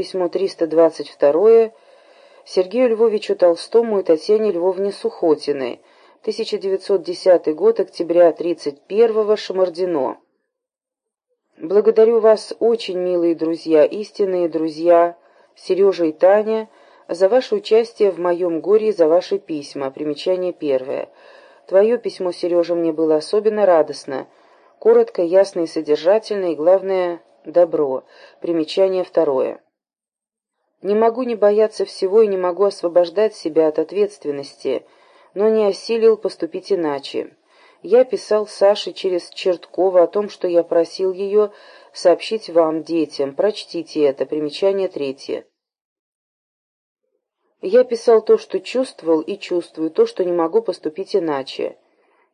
письмо 322 Сергею Львовичу Толстому и Татьяне Львовне Сухотиной, 1910 год, октября 31-го, Шамардино. Благодарю вас очень, милые друзья, истинные друзья, Сережа и Таня, за ваше участие в моем горе и за ваши письма. Примечание первое. Твое письмо, Сережа, мне было особенно радостно. Коротко, ясно и содержательно, и, главное, добро. Примечание второе. Не могу не бояться всего и не могу освобождать себя от ответственности, но не осилил поступить иначе. Я писал Саше через Черткова о том, что я просил ее сообщить вам, детям. Прочтите это. Примечание третье. Я писал то, что чувствовал, и чувствую то, что не могу поступить иначе.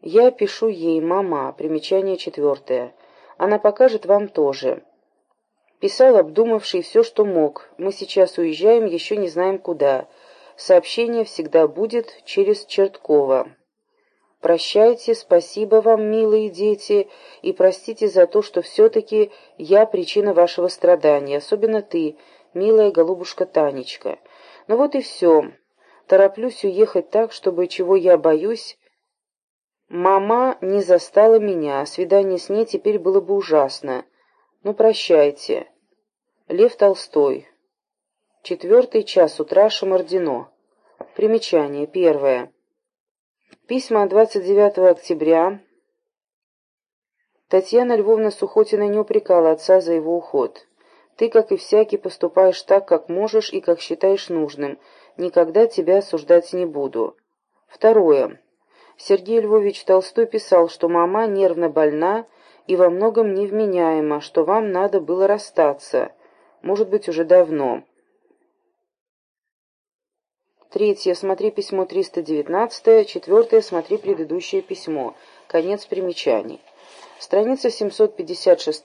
Я пишу ей, мама. Примечание четвертое. Она покажет вам тоже. Писал, обдумавший все, что мог. Мы сейчас уезжаем, еще не знаем куда. Сообщение всегда будет через Черткова. Прощайте, спасибо вам, милые дети, и простите за то, что все-таки я причина вашего страдания, особенно ты, милая голубушка Танечка. Ну вот и все. Тороплюсь уехать так, чтобы, чего я боюсь, мама не застала меня, а свидание с ней теперь было бы ужасно. Ну, прощайте. Лев Толстой. Четвертый час утра, Шамардино. Примечание. Первое. Письма 29 октября. Татьяна Львовна Сухотина не упрекала отца за его уход. «Ты, как и всякий, поступаешь так, как можешь и как считаешь нужным. Никогда тебя осуждать не буду». Второе. Сергей Львович Толстой писал, что мама нервно больна и во многом невменяема, что вам надо было расстаться. Может быть, уже давно. Третье. Смотри письмо 319. Четвертое. Смотри предыдущее письмо. Конец примечаний. Страница 756.